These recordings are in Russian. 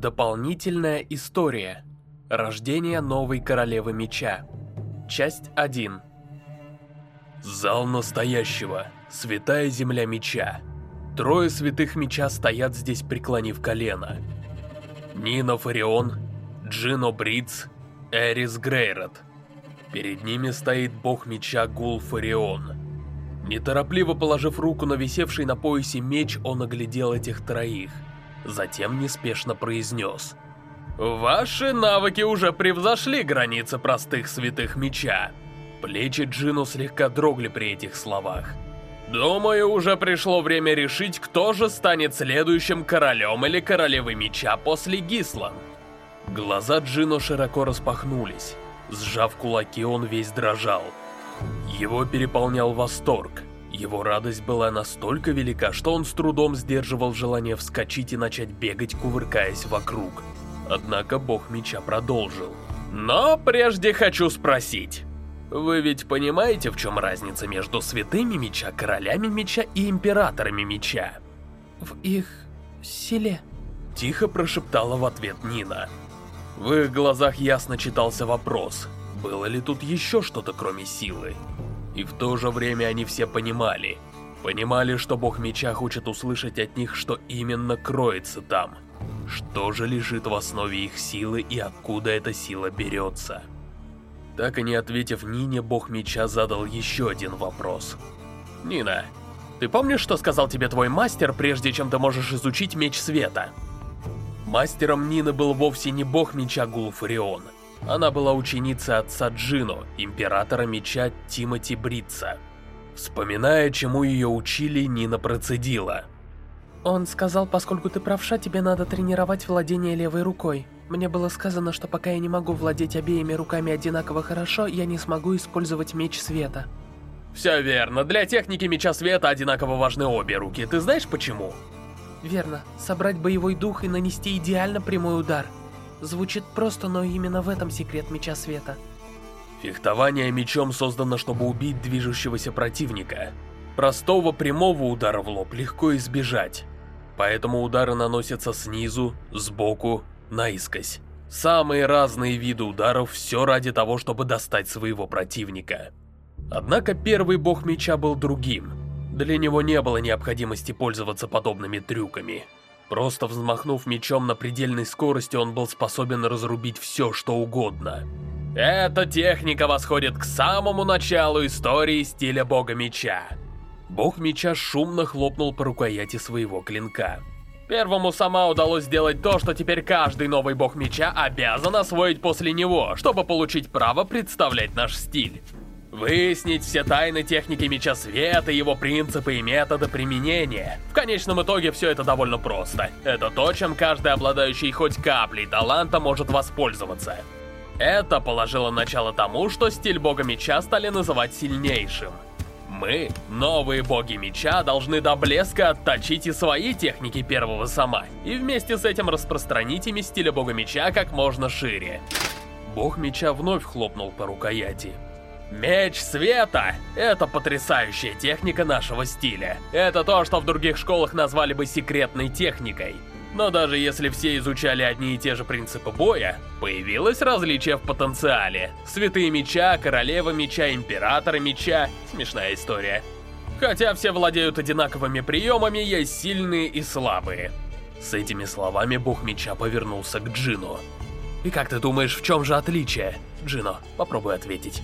Дополнительная история. Рождение новой королевы меча. Часть 1. Зал настоящего. Святая земля меча. Трое святых меча стоят здесь, преклонив колено. Нина Фарион, Джино Бриц, Эрис Грейрот. Перед ними стоит бог меча Гул Фарион. Неторопливо положив руку на висевший на поясе меч, он оглядел этих троих. Затем неспешно произнес. «Ваши навыки уже превзошли границы простых святых меча». Плечи Джину слегка дрогли при этих словах. «Думаю, уже пришло время решить, кто же станет следующим королем или королевой меча после Гислан». Глаза Джину широко распахнулись. Сжав кулаки, он весь дрожал. Его переполнял восторг. Его радость была настолько велика, что он с трудом сдерживал желание вскочить и начать бегать, кувыркаясь вокруг. Однако бог меча продолжил. «Но прежде хочу спросить. Вы ведь понимаете, в чем разница между святыми меча, королями меча и императорами меча?» «В их силе», — тихо прошептала в ответ Нина. В их глазах ясно читался вопрос, было ли тут еще что-то кроме силы. И в то же время они все понимали. Понимали, что бог меча хочет услышать от них, что именно кроется там. Что же лежит в основе их силы и откуда эта сила берется. Так и не ответив Нине, бог меча задал еще один вопрос. «Нина, ты помнишь, что сказал тебе твой мастер, прежде чем ты можешь изучить меч света?» Мастером Нины был вовсе не бог меча Гулфарион. Она была ученицей отца Джино, императора меча Тимоти Бритца. Вспоминая, чему ее учили, Нина процедила. Он сказал, поскольку ты правша, тебе надо тренировать владение левой рукой. Мне было сказано, что пока я не могу владеть обеими руками одинаково хорошо, я не смогу использовать меч света. Все верно. Для техники меча света одинаково важны обе руки. Ты знаешь почему? Верно. Собрать боевой дух и нанести идеально прямой удар – Звучит просто, но именно в этом секрет Меча Света. Фехтование мечом создано, чтобы убить движущегося противника. Простого прямого удара в лоб легко избежать. Поэтому удары наносятся снизу, сбоку, наискось. Самые разные виды ударов, все ради того, чтобы достать своего противника. Однако первый бог меча был другим. Для него не было необходимости пользоваться подобными трюками. Просто взмахнув мечом на предельной скорости, он был способен разрубить все, что угодно. Эта техника восходит к самому началу истории стиля бога меча. Бог меча шумно хлопнул по рукояти своего клинка. Первому сама удалось сделать то, что теперь каждый новый бог меча обязан освоить после него, чтобы получить право представлять наш стиль. Выяснить все тайны техники Меча Света, его принципы и методы применения. В конечном итоге все это довольно просто. Это то, чем каждый обладающий хоть каплей таланта может воспользоваться. Это положило начало тому, что стиль бога меча стали называть сильнейшим. Мы, новые боги меча, должны до блеска отточить и свои техники первого сама, и вместе с этим распространить ими стиля бога меча как можно шире. Бог меча вновь хлопнул по рукояти. Меч света — это потрясающая техника нашего стиля. Это то, что в других школах назвали бы секретной техникой. Но даже если все изучали одни и те же принципы боя, появилось различие в потенциале. Святые меча, королева меча, императоры меча — смешная история. Хотя все владеют одинаковыми приемами, есть сильные и слабые. С этими словами бог меча повернулся к Джину. «И как ты думаешь, в чем же отличие?» Джино, попробуй ответить.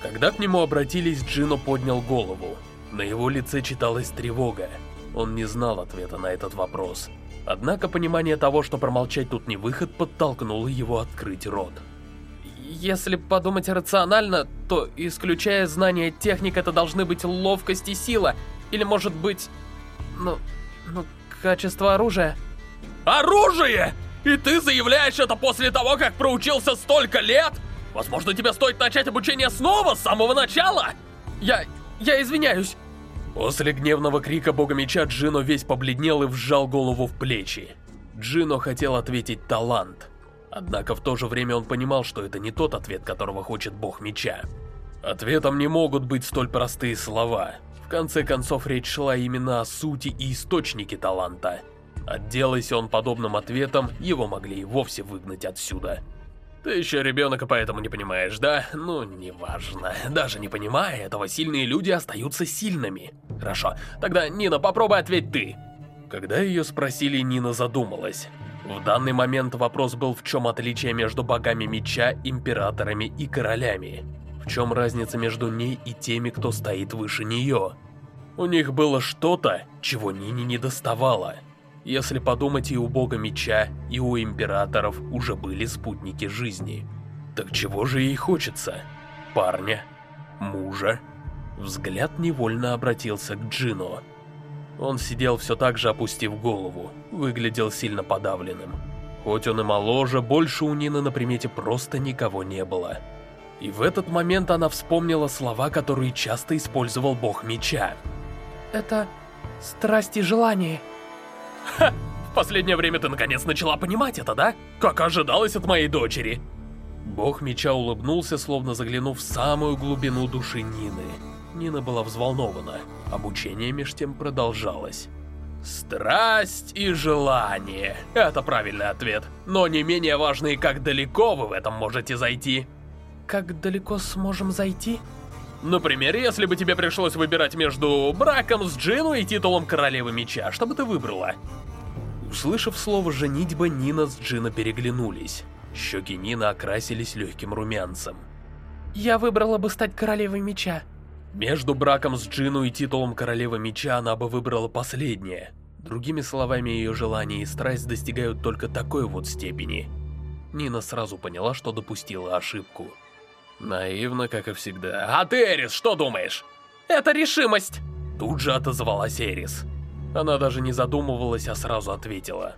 Когда к нему обратились, Джино поднял голову. На его лице читалась тревога. Он не знал ответа на этот вопрос. Однако понимание того, что промолчать тут не выход, подтолкнуло его открыть рот. Если подумать рационально, то, исключая знания техник, это должны быть ловкость и сила. Или, может быть, ну, ну, качество оружия. Оружие? И ты заявляешь это после того, как проучился столько лет? Возможно, тебе стоит начать обучение снова, с самого начала? Я... я извиняюсь. После гневного крика бога меча Джино весь побледнел и вжал голову в плечи. Джино хотел ответить «талант». Однако в то же время он понимал, что это не тот ответ, которого хочет бог меча. Ответом не могут быть столь простые слова. В конце концов, речь шла именно о сути и источнике таланта. Отделайся он подобным ответом, его могли и вовсе выгнать отсюда. Ты еще ребенок, и поэтому не понимаешь, да? Ну, неважно. Даже не понимая этого, сильные люди остаются сильными. Хорошо, тогда, Нина, попробуй ответь ты. Когда ее спросили, Нина задумалась. В данный момент вопрос был, в чем отличие между богами меча, императорами и королями. В чем разница между ней и теми, кто стоит выше нее. У них было что-то, чего Нине не доставало. Если подумать, и у бога меча, и у императоров уже были спутники жизни. Так чего же ей хочется? Парня? Мужа? Взгляд невольно обратился к Джину. Он сидел все так же опустив голову, выглядел сильно подавленным. Хоть он и моложе, больше у Нины на примете просто никого не было. И в этот момент она вспомнила слова, которые часто использовал бог меча. «Это страсть и желание». В последнее время ты наконец начала понимать это, да? Как ожидалось от моей дочери. Бог меча улыбнулся, словно заглянув в самую глубину души Нины. Нина была взволнована. Обучение меж тем продолжалось. Страсть и желание. Это правильный ответ. Но не менее важный, как далеко вы в этом можете зайти. Как далеко сможем зайти? Например, если бы тебе пришлось выбирать между браком с Джину и титулом Королевы Меча, что бы ты выбрала? Услышав слово «женитьба», Нина с Джина переглянулись. Щеки Нины окрасились легким румянцем. Я выбрала бы стать Королевой Меча. Между браком с Джину и титулом Королевы Меча она бы выбрала последнее. Другими словами, ее желание и страсть достигают только такой вот степени. Нина сразу поняла, что допустила ошибку. Наивно, как и всегда. А ты, Эрис, что думаешь? Это решимость. Тут же отозвалась Эрис. Она даже не задумывалась, а сразу ответила.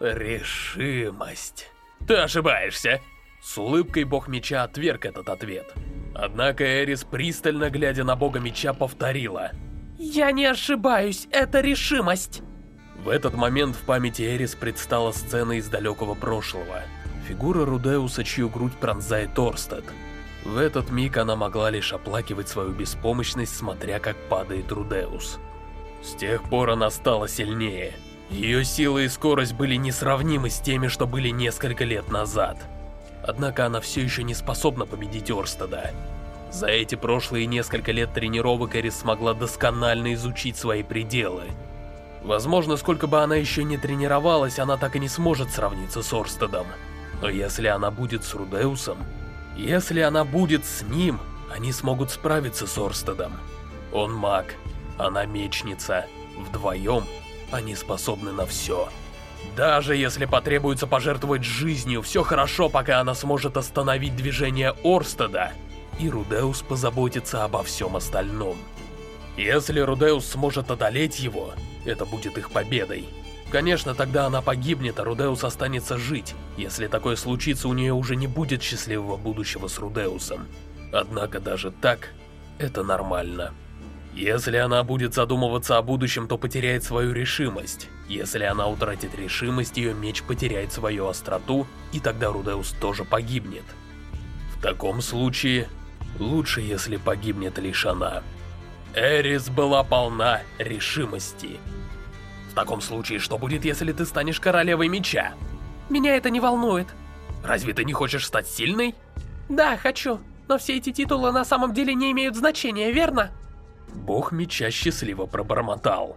Решимость. Ты ошибаешься. С улыбкой бог меча отверг этот ответ. Однако Эрис, пристально глядя на бога меча, повторила. Я не ошибаюсь, это решимость. В этот момент в памяти Эрис предстала сцена из далекого прошлого. Фигура Рудеуса, чью грудь пронзает Орстед. В этот миг она могла лишь оплакивать свою беспомощность, смотря как падает Рудеус. С тех пор она стала сильнее. Ее сила и скорость были несравнимы с теми, что были несколько лет назад. Однако она все еще не способна победить Орстеда. За эти прошлые несколько лет тренировок Эрис смогла досконально изучить свои пределы. Возможно, сколько бы она еще не тренировалась, она так и не сможет сравниться с Орстедом. Но если она будет с Рудеусом, если она будет с ним, они смогут справиться с Орстедом. Он маг, она мечница. Вдвоем они способны на все. Даже если потребуется пожертвовать жизнью, все хорошо, пока она сможет остановить движение Орстеда, и Рудеус позаботится обо всем остальном. Если Рудеус сможет одолеть его, это будет их победой. Конечно, тогда она погибнет, а Рудеус останется жить. Если такое случится, у нее уже не будет счастливого будущего с Рудеусом. Однако даже так, это нормально. Если она будет задумываться о будущем, то потеряет свою решимость. Если она утратит решимость, ее меч потеряет свою остроту, и тогда Рудеус тоже погибнет. В таком случае, лучше, если погибнет лишь она. Эрис была полна решимости. В таком случае, что будет, если ты станешь королевой меча? Меня это не волнует. Разве ты не хочешь стать сильной? Да, хочу. Но все эти титулы на самом деле не имеют значения, верно? Бог меча счастливо пробормотал.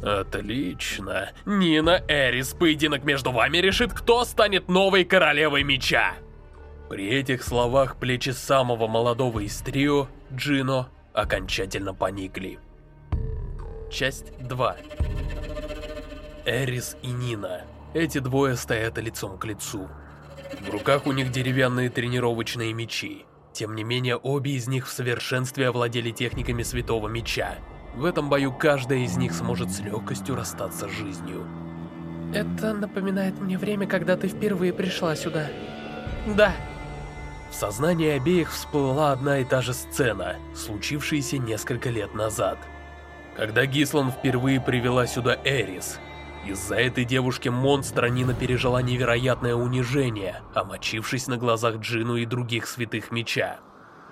Отлично. Нина, Эрис, поединок между вами решит, кто станет новой королевой меча. При этих словах плечи самого молодого из трио, Джино, окончательно поникли. Часть 2 Эрис и Нина. Эти двое стоят лицом к лицу. В руках у них деревянные тренировочные мечи. Тем не менее, обе из них в совершенстве овладели техниками Святого Меча. В этом бою каждая из них сможет с легкостью расстаться с жизнью. Это напоминает мне время, когда ты впервые пришла сюда. Да. В сознании обеих всплыла одна и та же сцена, случившаяся несколько лет назад. Когда Гислан впервые привела сюда Эрис, из-за этой девушки-монстра Нина пережила невероятное унижение, омочившись на глазах Джину и других святых меча.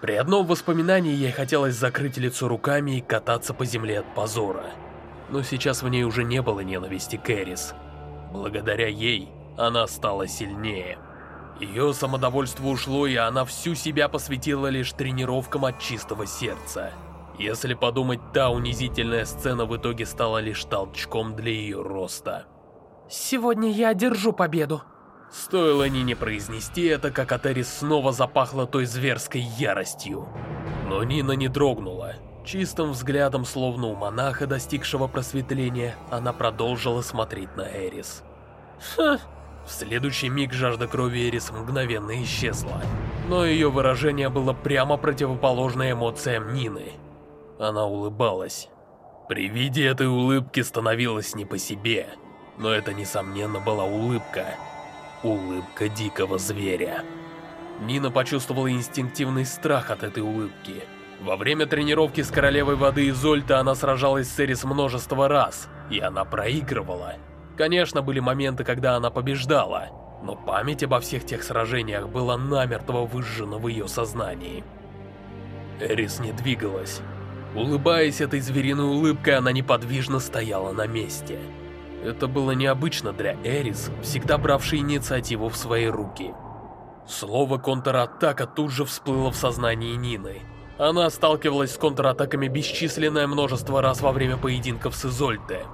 При одном воспоминании ей хотелось закрыть лицо руками и кататься по земле от позора. Но сейчас в ней уже не было ненависти к. Благодаря ей она стала сильнее. Ее самодовольство ушло, и она всю себя посвятила лишь тренировкам от чистого сердца. Если подумать, та унизительная сцена в итоге стала лишь толчком для ее роста. «Сегодня я одержу победу», Стоило Нине произнести это, как Атерис снова запахло той зверской яростью. Но Нина не дрогнула. Чистым взглядом, словно у монаха, достигшего просветления, она продолжила смотреть на Эрис. Ха! В следующий миг жажда крови Эрис мгновенно исчезла. Но ее выражение было прямо противоположно эмоциям Нины. Она улыбалась. При виде этой улыбки становилось не по себе. Но это, несомненно, была улыбка. Улыбка дикого зверя. Нина почувствовала инстинктивный страх от этой улыбки. Во время тренировки с Королевой Воды Изольта она сражалась с Эрис множество раз, и она проигрывала. Конечно, были моменты, когда она побеждала, но память обо всех тех сражениях была намертво выжжена в ее сознании. Эрис не двигалась. Улыбаясь этой звериной улыбкой, она неподвижно стояла на месте. Это было необычно для Эрис, всегда бравшей инициативу в свои руки. Слово «контратака» тут же всплыло в сознании Нины. Она сталкивалась с контратаками бесчисленное множество раз во время поединков с Изольте.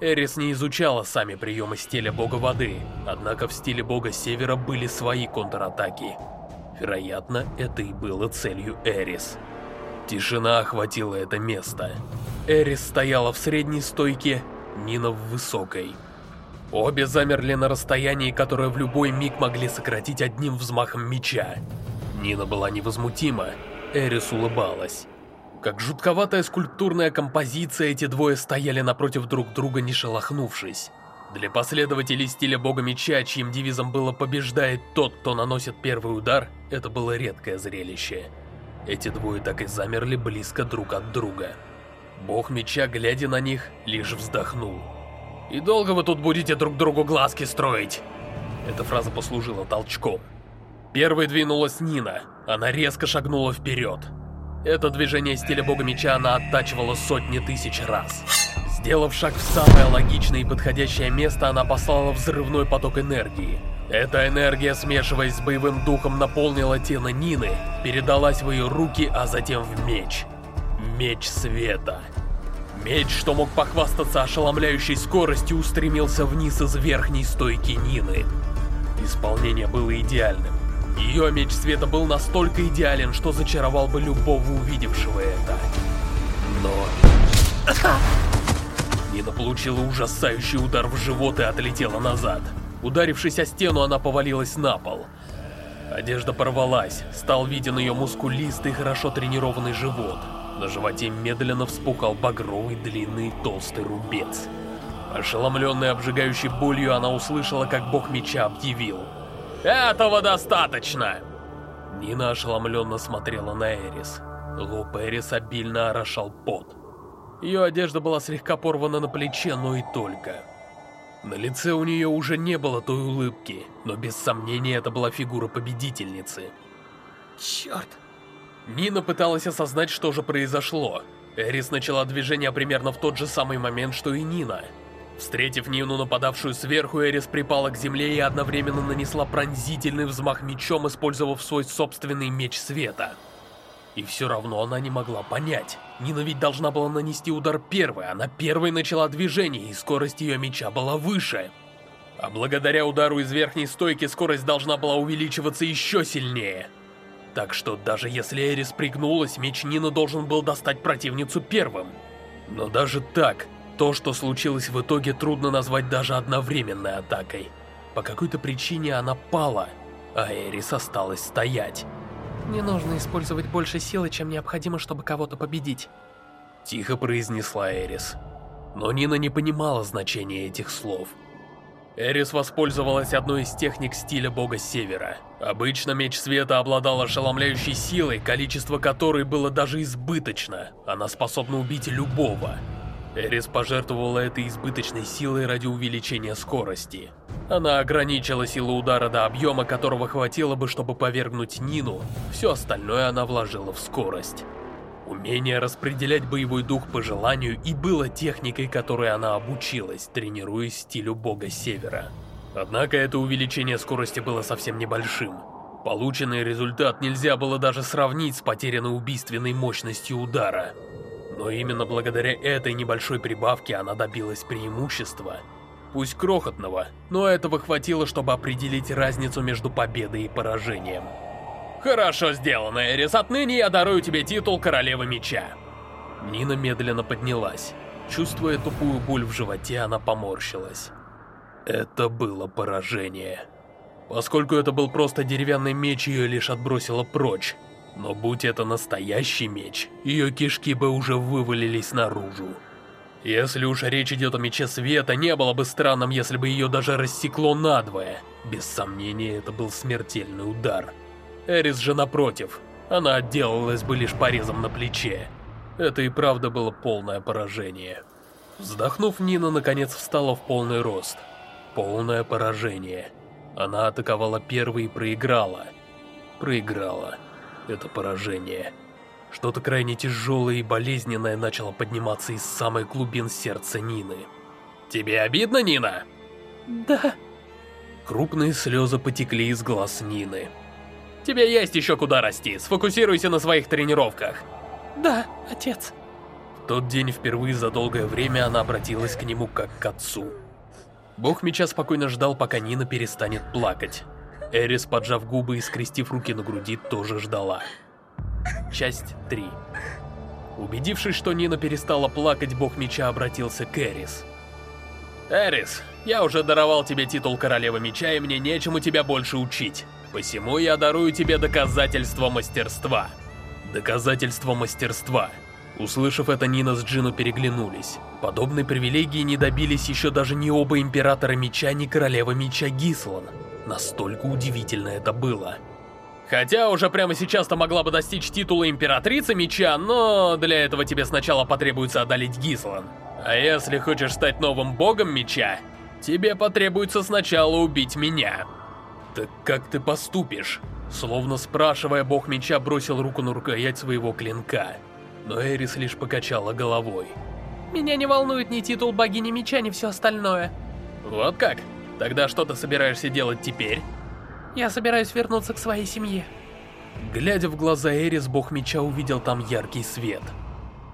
Эрис не изучала сами приемы стиля бога воды, однако в стиле бога севера были свои контратаки. Вероятно, это и было целью Эрис. Тишина охватила это место. Эрис стояла в средней стойке, Нина в высокой. Обе замерли на расстоянии, которое в любой миг могли сократить одним взмахом меча. Нина была невозмутима, Эрис улыбалась. Как жутковатая скульптурная композиция, эти двое стояли напротив друг друга, не шелохнувшись. Для последователей стиля бога меча, чьим девизом было «побеждает тот, кто наносит первый удар», это было редкое зрелище. Эти двое так и замерли близко друг от друга. Бог меча, глядя на них, лишь вздохнул. «И долго вы тут будете друг другу глазки строить?» Эта фраза послужила толчком. Первой двинулась Нина. Она резко шагнула вперед. Это движение стиля бога меча она оттачивала сотни тысяч раз. Сделав шаг в самое логичное и подходящее место, она послала взрывной поток энергии. Эта энергия, смешиваясь с боевым духом, наполнила тело Нины, передалась в ее руки, а затем в меч. Меч света. Меч, что мог похвастаться ошеломляющей скоростью, устремился вниз из верхней стойки Нины. Исполнение было идеальным. Ее меч света был настолько идеален, что зачаровал бы любого увидевшего это. Но... Нина получила ужасающий удар в живот и отлетела назад. Ударившись о стену, она повалилась на пол. Одежда порвалась, стал виден ее мускулистый, хорошо тренированный живот. На животе медленно вспухал багровый, длинный, толстый рубец. Ошеломленная обжигающей болью, она услышала, как бог меча объявил. «Этого достаточно!» Нина ошеломленно смотрела на Эрис. Лоб Эрис обильно орошал пот. Ее одежда была слегка порвана на плече, но и только. На лице у нее уже не было той улыбки, но без сомнения это была фигура победительницы. Черт. Нина пыталась осознать, что же произошло. Эрис начала движение примерно в тот же самый момент, что и Нина. Встретив Нину, нападавшую сверху, Эрис припала к земле и одновременно нанесла пронзительный взмах мечом, использовав свой собственный меч света. И все равно она не могла понять. Нина ведь должна была нанести удар первой, она первой начала движение, и скорость ее меча была выше. А благодаря удару из верхней стойки скорость должна была увеличиваться еще сильнее. Так что даже если Эрис пригнулась, меч Нины должен был достать противницу первым. Но даже так, то, что случилось в итоге, трудно назвать даже одновременной атакой. По какой-то причине она пала, а Эрис осталась стоять. Не нужно использовать больше силы, чем необходимо, чтобы кого-то победить. Тихо произнесла Эрис. Но Нина не понимала значения этих слов. Эрис воспользовалась одной из техник стиля бога Севера. Обычно меч света обладал ошеломляющей силой, количество которой было даже избыточно. Она способна убить любого. Эрис пожертвовала этой избыточной силой ради увеличения скорости. Она ограничила силу удара до объема, которого хватило бы, чтобы повергнуть Нину. Все остальное она вложила в скорость. Умение распределять боевой дух по желанию и было техникой, которой она обучилась, тренируясь стилю бога Севера. Однако это увеличение скорости было совсем небольшим. Полученный результат нельзя было даже сравнить с потерянной убийственной мощностью удара. Но именно благодаря этой небольшой прибавке она добилась преимущества. Пусть крохотного, но этого хватило, чтобы определить разницу между победой и поражением. «Хорошо сделано, Эрис. Отныне я дарую тебе титул Королевы Меча». Нина медленно поднялась. Чувствуя тупую боль в животе, она поморщилась. Это было поражение. Поскольку это был просто деревянный меч, ее лишь отбросило прочь. Но будь это настоящий меч, ее кишки бы уже вывалились наружу. Если уж речь идет о мече света, не было бы странным, если бы ее даже рассекло надвое. Без сомнения, это был смертельный удар. Эрис же напротив, она отделалась бы лишь порезом на плече. Это и правда было полное поражение. Вздохнув, Нина наконец встала в полный рост. Полное поражение. Она атаковала первой и проиграла. Проиграла. Это поражение. Что-то крайне тяжелое и болезненное начало подниматься из самой глубин сердца Нины. «Тебе обидно, Нина?» «Да». Крупные слезы потекли из глаз Нины. Тебе есть еще куда расти, сфокусируйся на своих тренировках. Да, отец. В тот день впервые за долгое время она обратилась к нему как к отцу. Бог меча спокойно ждал, пока Нина перестанет плакать. Эрис, поджав губы и скрестив руки на груди, тоже ждала. Часть 3 Убедившись, что Нина перестала плакать, Бог Меча обратился к Эрис. «Эрис, я уже даровал тебе титул Королевы Меча, и мне нечему тебя больше учить. Посему я дарую тебе доказательство мастерства. Доказательство мастерства. Услышав это, Нина с Джину переглянулись. Подобной привилегии не добились еще даже ни оба Императора Меча, ни Королева Меча Гислан. Настолько удивительно это было. Хотя уже прямо сейчас ты могла бы достичь титула Императрицы Меча, но для этого тебе сначала потребуется одолеть Гислан. А если хочешь стать новым богом Меча, тебе потребуется сначала убить меня. «Так как ты поступишь?» Словно спрашивая, бог меча бросил руку на рукоять своего клинка. Но Эрис лишь покачала головой. «Меня не волнует ни титул богини меча, ни все остальное». «Вот как? Тогда что ты собираешься делать теперь?» «Я собираюсь вернуться к своей семье». Глядя в глаза Эрис, бог меча увидел там яркий свет.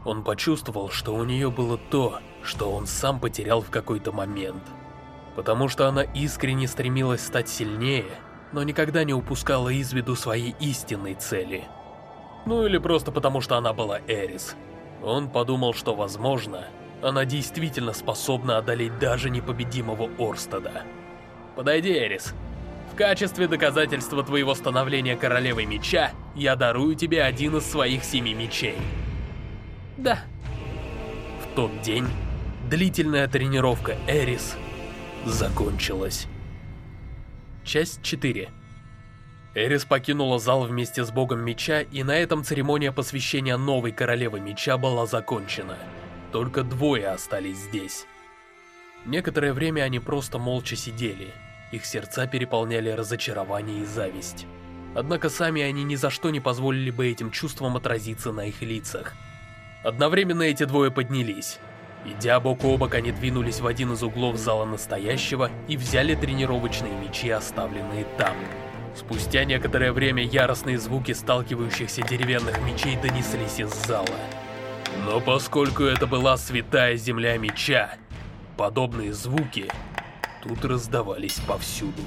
Он почувствовал, что у нее было то, что он сам потерял в какой-то момент потому что она искренне стремилась стать сильнее, но никогда не упускала из виду своей истинной цели. Ну или просто потому, что она была Эрис. Он подумал, что, возможно, она действительно способна одолеть даже непобедимого Орстада. «Подойди, Эрис. В качестве доказательства твоего становления Королевой Меча, я дарую тебе один из своих семи мечей». «Да». В тот день длительная тренировка Эрис закончилась. Часть 4 Эрис покинула зал вместе с богом меча, и на этом церемония посвящения новой королевы меча была закончена. Только двое остались здесь. Некоторое время они просто молча сидели. Их сердца переполняли разочарование и зависть. Однако сами они ни за что не позволили бы этим чувствам отразиться на их лицах. Одновременно эти двое поднялись. Идя бок о бок, они двинулись в один из углов зала настоящего и взяли тренировочные мечи, оставленные там. Спустя некоторое время яростные звуки сталкивающихся деревянных мечей донеслись из зала. Но поскольку это была святая земля меча, подобные звуки тут раздавались повсюду.